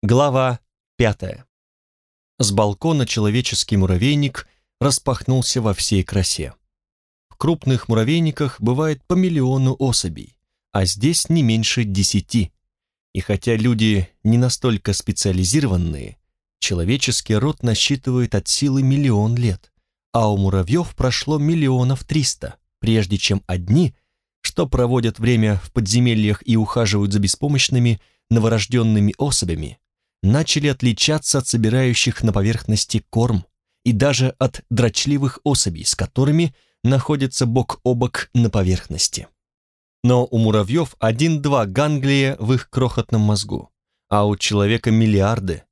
Глава пятая. С балкона человеческий муравейник распахнулся во всей красе. В крупных муравейниках бывает по миллиону особей, а здесь не меньше десяти. И хотя люди не настолько специализированные, человеческий род насчитывает от силы миллион лет, а у муравьев прошло миллионов триста, прежде чем одни, что проводят время в подземельях и ухаживают за беспомощными новорожденными особями, начали отличаться от собирающих на поверхности корм и даже от дрочливых особей, с которыми находятся бок о бок на поверхности. Но у муравьев один-два ганглия в их крохотном мозгу, а у человека миллиарды,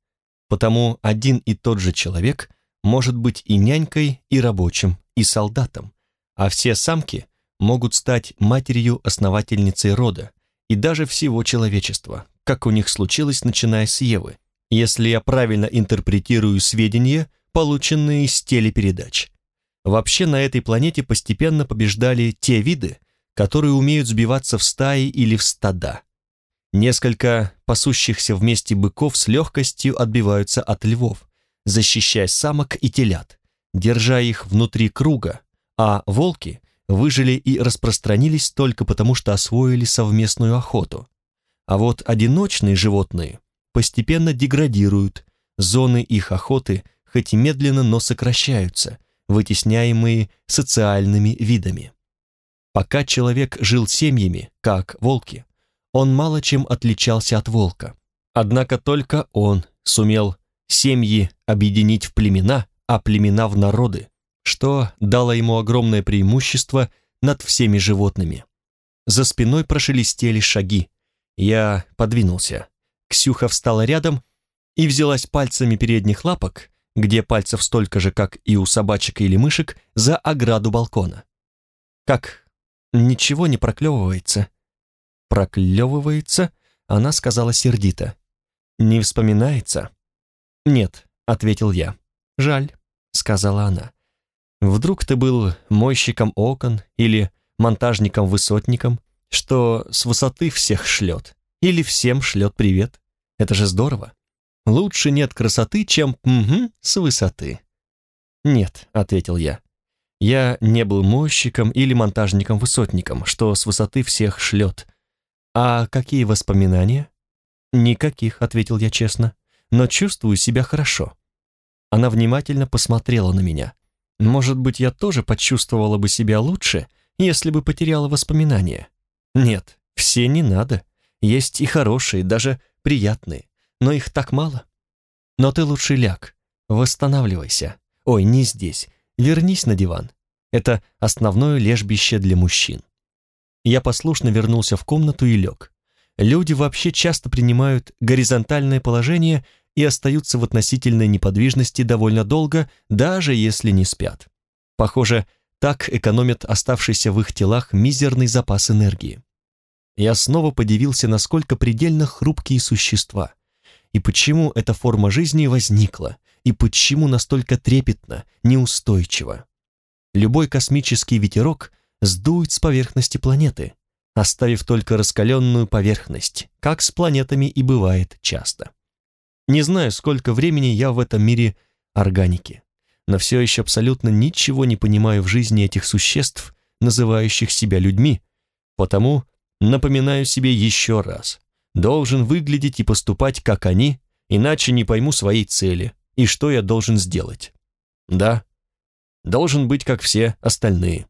потому один и тот же человек может быть и нянькой, и рабочим, и солдатом, а все самки могут стать матерью-основательницей рода и даже всего человечества, как у них случилось, начиная с Евы, если я правильно интерпретирую сведения, полученные из телепередач. Вообще на этой планете постепенно побеждали те виды, которые умеют сбиваться в стаи или в стада. Несколько пасущихся вместе быков с легкостью отбиваются от львов, защищая самок и телят, держа их внутри круга, а волки выжили и распространились только потому, что освоили совместную охоту. А вот одиночные животные постепенно деградируют, зоны их охоты хоть и медленно, но сокращаются, вытесняемые социальными видами. Пока человек жил семьями, как волки, он мало чем отличался от волка. Однако только он сумел семьи объединить в племена, а племена в народы, что дало ему огромное преимущество над всеми животными. За спиной прошелестели шаги, я подвинулся. Ксюха встала рядом и взялась пальцами передних лапок, где пальцев столько же, как и у собачек или мышек, за ограду балкона. «Как? Ничего не проклевывается?» «Проклевывается?» — она сказала сердито. «Не вспоминается?» «Нет», — ответил я. «Жаль», — сказала она. «Вдруг ты был мойщиком окон или монтажником-высотником, что с высоты всех шлет, или всем шлет привет. Это же здорово. Лучше нет красоты, чем «угу» с высоты. «Нет», — ответил я. «Я не был мойщиком или монтажником-высотником, что с высоты всех шлет. А какие воспоминания?» «Никаких», — ответил я честно, «но чувствую себя хорошо». Она внимательно посмотрела на меня. «Может быть, я тоже почувствовала бы себя лучше, если бы потеряла воспоминания?» Нет, все не надо. Есть и хорошие, даже приятные, но их так мало. Но ты лучше ляг, восстанавливайся. Ой, не здесь, вернись на диван. Это основное лежбище для мужчин. Я послушно вернулся в комнату и лег. Люди вообще часто принимают горизонтальное положение и остаются в относительной неподвижности довольно долго, даже если не спят. Похоже, так экономят оставшийся в их телах мизерный запас энергии я снова подивился, насколько предельно хрупкие существа, и почему эта форма жизни возникла, и почему настолько трепетно, неустойчиво. Любой космический ветерок сдует с поверхности планеты, оставив только раскаленную поверхность, как с планетами и бывает часто. Не знаю, сколько времени я в этом мире органики, но все еще абсолютно ничего не понимаю в жизни этих существ, называющих себя людьми, потому Напоминаю себе еще раз. Должен выглядеть и поступать, как они, иначе не пойму своей цели и что я должен сделать. Да, должен быть, как все остальные.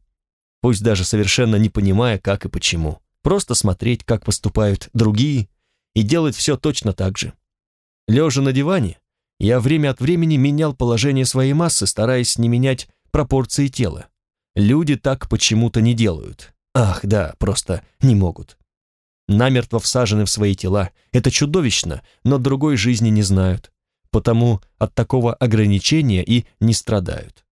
Пусть даже совершенно не понимая, как и почему. Просто смотреть, как поступают другие, и делать все точно так же. Лежа на диване, я время от времени менял положение своей массы, стараясь не менять пропорции тела. Люди так почему-то не делают. Ах, да, просто не могут. Намертво всажены в свои тела. Это чудовищно, но другой жизни не знают. Потому от такого ограничения и не страдают.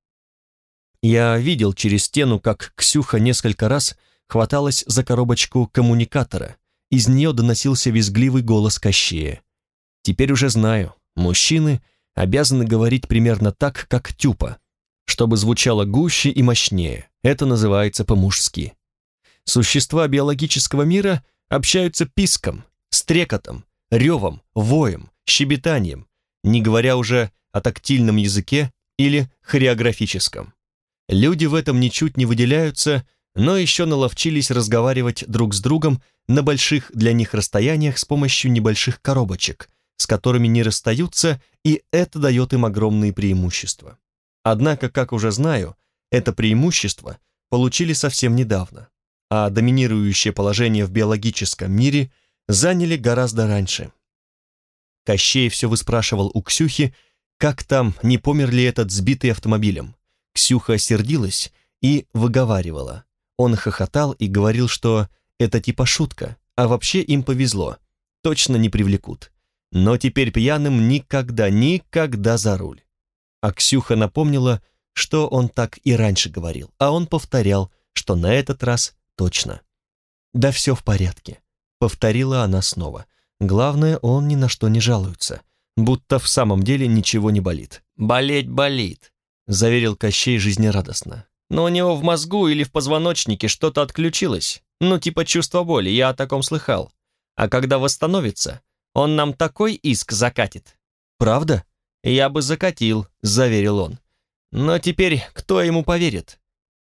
Я видел через стену, как Ксюха несколько раз хваталась за коробочку коммуникатора. Из нее доносился визгливый голос Кощея. Теперь уже знаю, мужчины обязаны говорить примерно так, как тюпа, чтобы звучало гуще и мощнее. Это называется по-мужски. Существа биологического мира общаются писком, стрекотом, ревом, воем, щебетанием, не говоря уже о тактильном языке или хореографическом. Люди в этом ничуть не выделяются, но еще наловчились разговаривать друг с другом на больших для них расстояниях с помощью небольших коробочек, с которыми не расстаются, и это дает им огромные преимущества. Однако, как уже знаю, это преимущество получили совсем недавно, а доминирующее положение в биологическом мире заняли гораздо раньше. Кощей все выспрашивал у Ксюхи, как там, не помер ли этот сбитый автомобилем. Ксюха сердилась и выговаривала. Он хохотал и говорил, что это типа шутка, а вообще им повезло, точно не привлекут. Но теперь пьяным никогда, никогда за руль. А Ксюха напомнила, что он так и раньше говорил, а он повторял, что на этот раз точно. «Да все в порядке», — повторила она снова. Главное, он ни на что не жалуется, будто в самом деле ничего не болит. «Болеть болит», — заверил Кощей жизнерадостно. «Но у него в мозгу или в позвоночнике что-то отключилось. Ну, типа чувство боли, я о таком слыхал. А когда восстановится, он нам такой иск закатит». «Правда?» «Я бы закатил», — заверил он. «Но теперь кто ему поверит?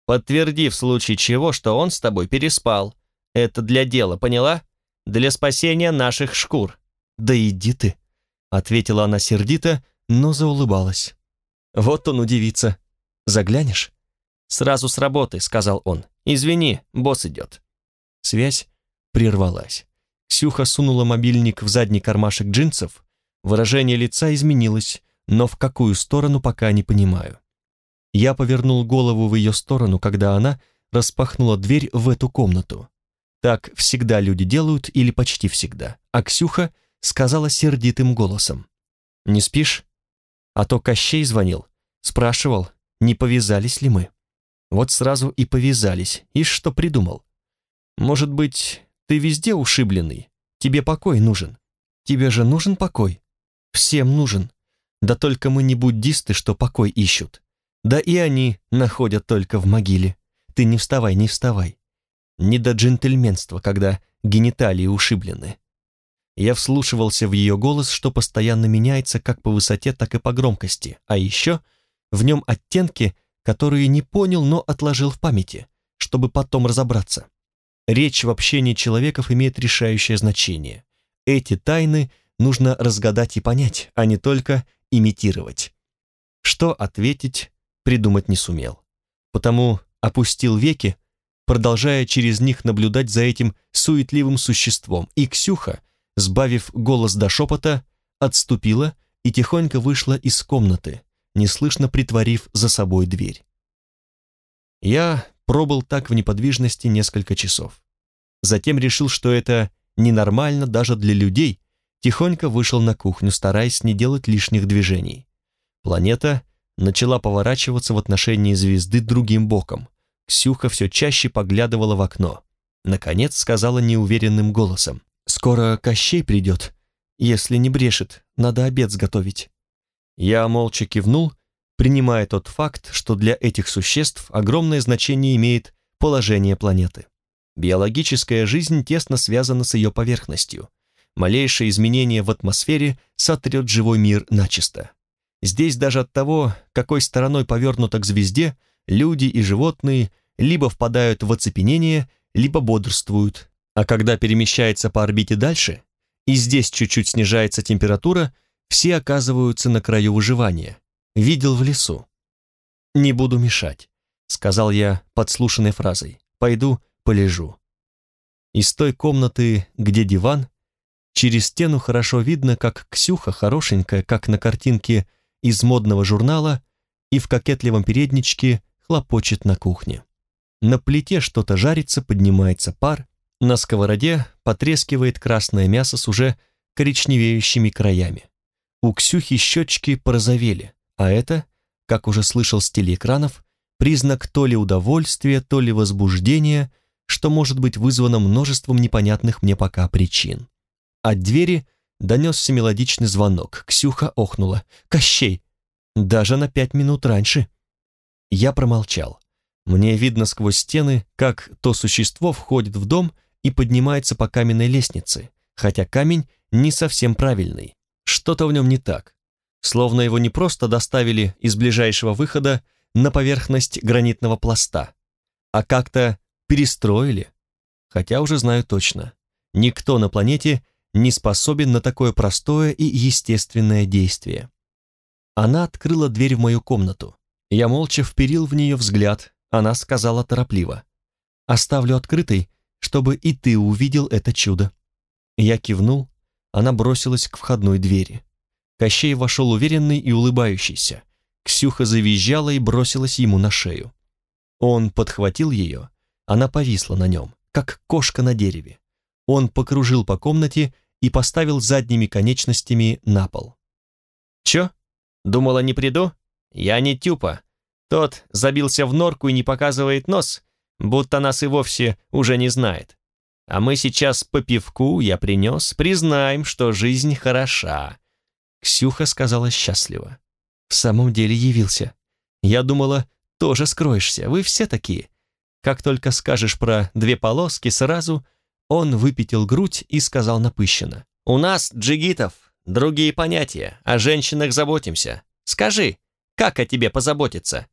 Подтверди в случае чего, что он с тобой переспал. Это для дела, поняла? Для спасения наших шкур». «Да иди ты», — ответила она сердито, но заулыбалась. «Вот он удивится. Заглянешь?» «Сразу с работы», — сказал он. «Извини, босс идет». Связь прервалась. Ксюха сунула мобильник в задний кармашек джинсов. Выражение лица изменилось, но в какую сторону пока не понимаю. Я повернул голову в ее сторону, когда она распахнула дверь в эту комнату. Так всегда люди делают или почти всегда. А Ксюха сказала сердитым голосом. «Не спишь? А то Кощей звонил, спрашивал, не повязались ли мы. Вот сразу и повязались, и что придумал. Может быть, ты везде ушибленный? Тебе покой нужен. Тебе же нужен покой? Всем нужен. Да только мы не буддисты, что покой ищут. Да и они находят только в могиле. Ты не вставай, не вставай. Не до джентльменства, когда гениталии ушиблены. Я вслушивался в ее голос, что постоянно меняется как по высоте, так и по громкости, а еще в нем оттенки, которые не понял, но отложил в памяти, чтобы потом разобраться. Речь в общении человеков имеет решающее значение. Эти тайны нужно разгадать и понять, а не только имитировать. Что ответить, придумать не сумел. Потому опустил веки, продолжая через них наблюдать за этим суетливым существом, и Ксюха, сбавив голос до шепота, отступила и тихонько вышла из комнаты, неслышно притворив за собой дверь. Я Пробыл так в неподвижности несколько часов. Затем решил, что это ненормально даже для людей, тихонько вышел на кухню, стараясь не делать лишних движений. Планета начала поворачиваться в отношении звезды другим боком. Ксюха все чаще поглядывала в окно. Наконец сказала неуверенным голосом. «Скоро Кощей придет. Если не брешет, надо обед сготовить». Я молча кивнул принимая тот факт, что для этих существ огромное значение имеет положение планеты. Биологическая жизнь тесно связана с ее поверхностью. Малейшее изменение в атмосфере сотрет живой мир начисто. Здесь даже от того, какой стороной повернута к звезде, люди и животные либо впадают в оцепенение, либо бодрствуют, а когда перемещается по орбите дальше, и здесь чуть-чуть снижается температура, все оказываются на краю выживания, видел в лесу. «Не буду мешать», — сказал я подслушанной фразой. «Пойду полежу». Из той комнаты, где диван, через стену хорошо видно, как Ксюха, хорошенькая, как на картинке из модного журнала, и в кокетливом передничке хлопочет на кухне. На плите что-то жарится, поднимается пар, на сковороде потрескивает красное мясо с уже коричневеющими краями. У Ксюхи щечки порозовели, а это, как уже слышал с телеэкранов, признак то ли удовольствия, то ли возбуждения, что может быть вызвано множеством непонятных мне пока причин. От двери донесся мелодичный звонок. Ксюха охнула. «Кощей! Даже на пять минут раньше!» Я промолчал. Мне видно сквозь стены, как то существо входит в дом и поднимается по каменной лестнице, хотя камень не совсем правильный. Что-то в нем не так. Словно его не просто доставили из ближайшего выхода на поверхность гранитного пласта, а как-то перестроили. Хотя уже знаю точно, никто на планете не способен на такое простое и естественное действие. Она открыла дверь в мою комнату. Я молча вперил в нее взгляд, она сказала торопливо. «Оставлю открытой, чтобы и ты увидел это чудо». Я кивнул, она бросилась к входной двери. Кощей вошел уверенный и улыбающийся. Ксюха завизжала и бросилась ему на шею. Он подхватил ее, она повисла на нем, как кошка на дереве. Он покружил по комнате и поставил задними конечностями на пол. «Чё? Думала, не приду? Я не тюпа. Тот забился в норку и не показывает нос, будто нас и вовсе уже не знает. А мы сейчас по пивку я принес, признаем, что жизнь хороша». Ксюха сказала счастливо. «В самом деле явился. Я думала, тоже скроешься, вы все такие. Как только скажешь про две полоски, сразу он выпятил грудь и сказал напыщенно. «У нас, джигитов, другие понятия, о женщинах заботимся. Скажи, как о тебе позаботиться?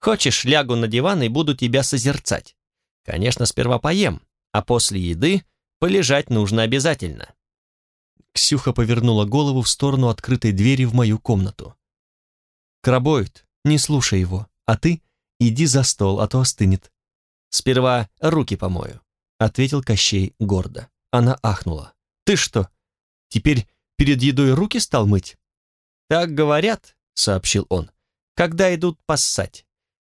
Хочешь, лягу на диван и буду тебя созерцать? Конечно, сперва поем, а после еды полежать нужно обязательно». Ксюха повернула голову в сторону открытой двери в мою комнату. «Крабоид, не слушай его, а ты иди за стол, а то остынет. Сперва руки помою ответил Кощей гордо. Она ахнула. «Ты что, теперь перед едой руки стал мыть?» «Так говорят», — сообщил он, — «когда идут поссать.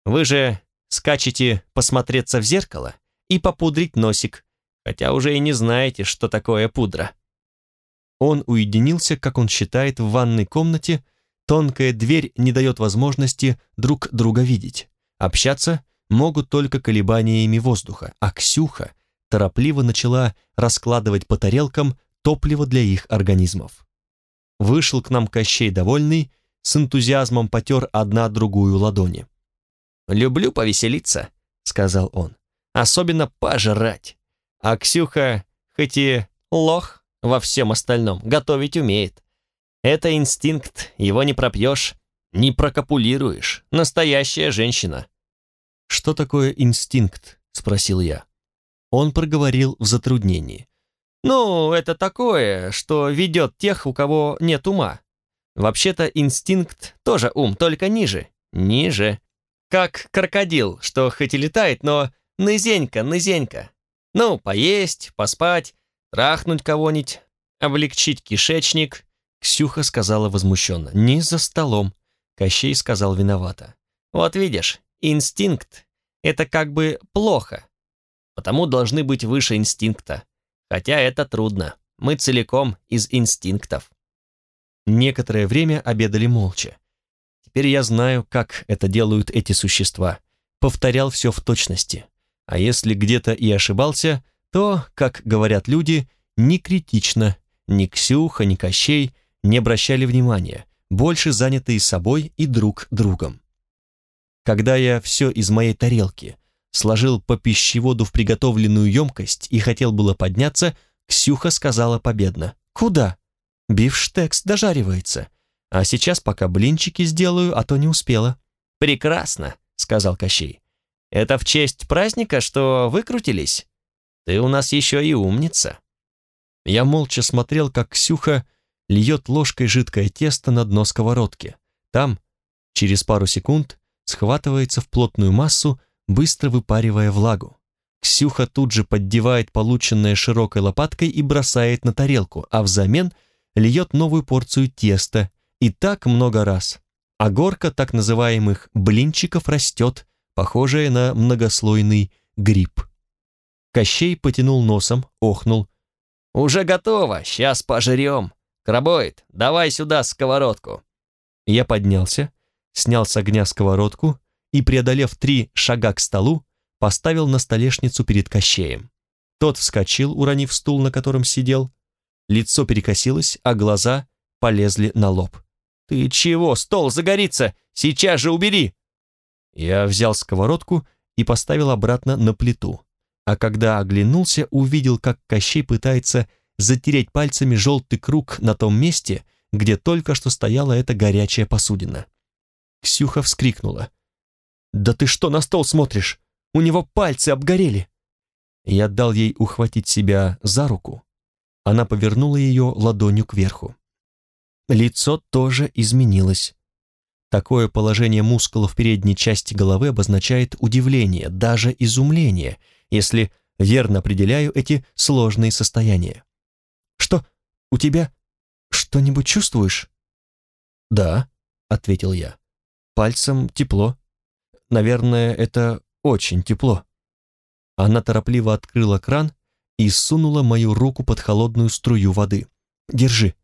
Вы же скачете посмотреться в зеркало и попудрить носик, хотя уже и не знаете, что такое пудра». Он уединился, как он считает, в ванной комнате, тонкая дверь не дает возможности друг друга видеть. Общаться могут только колебаниями воздуха, а Ксюха торопливо начала раскладывать по тарелкам топливо для их организмов. Вышел к нам Кощей довольный, с энтузиазмом потер одна другую ладони. «Люблю повеселиться», — сказал он, — «особенно пожрать. А Ксюха, хоть и лох во всем остальном, готовить умеет. Это инстинкт, его не пропьешь, не прокопулируешь. Настоящая женщина». «Что такое инстинкт?» — спросил я. Он проговорил в затруднении. «Ну, это такое, что ведет тех, у кого нет ума. Вообще-то инстинкт тоже ум, только ниже. Ниже. Как крокодил, что хоть и летает, но нызенька, нызенька. Ну, поесть, поспать, трахнуть кого-нибудь, облегчить кишечник». Ксюха сказала возмущенно. «Не за столом». Кощей сказал виновато. «Вот видишь, инстинкт — это как бы плохо потому должны быть выше инстинкта. Хотя это трудно. Мы целиком из инстинктов. Некоторое время обедали молча. Теперь я знаю, как это делают эти существа. Повторял все в точности. А если где-то и ошибался, то, как говорят люди, не критично. Ни Ксюха, ни Кощей не обращали внимания, больше занятые собой и друг другом. Когда я все из моей тарелки сложил по пищеводу в приготовленную емкость и хотел было подняться, Ксюха сказала победно. «Куда? Бифштекс дожаривается. А сейчас пока блинчики сделаю, а то не успела». «Прекрасно», — сказал Кощей. «Это в честь праздника, что выкрутились? Ты у нас еще и умница». Я молча смотрел, как Ксюха льет ложкой жидкое тесто на дно сковородки. Там, через пару секунд, схватывается в плотную массу, быстро выпаривая влагу. Ксюха тут же поддевает полученное широкой лопаткой и бросает на тарелку, а взамен льет новую порцию теста, и так много раз. А горка так называемых блинчиков растет, похожая на многослойный гриб. Кощей потянул носом, охнул. «Уже готово, сейчас пожрем. Крабоид, давай сюда сковородку». Я поднялся, снял с огня сковородку, и, преодолев три шага к столу, поставил на столешницу перед Кощеем. Тот вскочил, уронив стул, на котором сидел. Лицо перекосилось, а глаза полезли на лоб. «Ты чего? Стол загорится! Сейчас же убери!» Я взял сковородку и поставил обратно на плиту, а когда оглянулся, увидел, как Кощей пытается затереть пальцами желтый круг на том месте, где только что стояла эта горячая посудина. Ксюха вскрикнула. «Да ты что на стол смотришь? У него пальцы обгорели!» Я дал ей ухватить себя за руку. Она повернула ее ладонью кверху. Лицо тоже изменилось. Такое положение мускулов передней части головы обозначает удивление, даже изумление, если верно определяю эти сложные состояния. «Что, у тебя что-нибудь чувствуешь?» «Да», — ответил я. «Пальцем тепло. Наверное, это очень тепло». Она торопливо открыла кран и сунула мою руку под холодную струю воды. «Держи.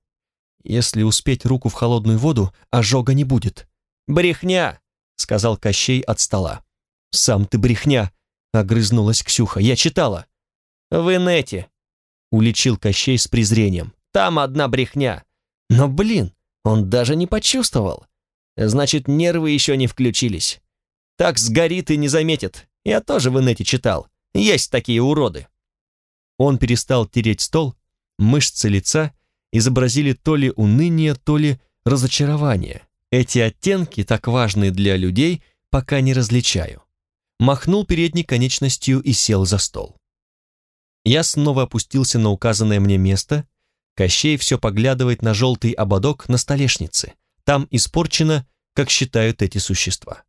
Если успеть руку в холодную воду, ожога не будет». «Брехня!» — сказал Кощей от стола. «Сам ты брехня!» — огрызнулась Ксюха. «Я читала». «В инете!» — уличил Кощей с презрением. «Там одна брехня. Но, блин, он даже не почувствовал. Значит, нервы еще не включились. Так сгорит и не заметит. Я тоже в инете читал. Есть такие уроды». Он перестал тереть стол, мышцы лица изобразили то ли уныние, то ли разочарование. Эти оттенки, так важные для людей, пока не различаю. Махнул передней конечностью и сел за стол. Я снова опустился на указанное мне место. Кощей все поглядывает на желтый ободок на столешнице. Там испорчено, как считают эти существа.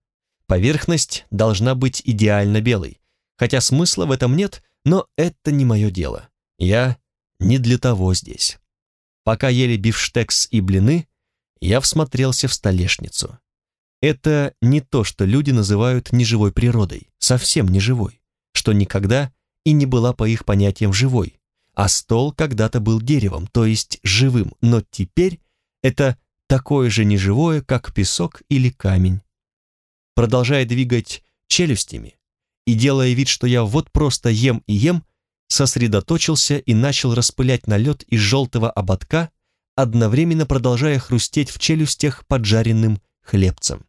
Поверхность должна быть идеально белой, хотя смысла в этом нет, но это не мое дело. Я не для того здесь. Пока ели бифштекс и блины, я всмотрелся в столешницу. Это не то, что люди называют неживой природой, совсем неживой, что никогда и не была по их понятиям живой, а стол когда-то был деревом, то есть живым, но теперь это такое же неживое, как песок или камень. Продолжая двигать челюстями и делая вид, что я вот просто ем и ем, сосредоточился и начал распылять на лед из желтого ободка, одновременно продолжая хрустеть в челюстях поджаренным хлебцем.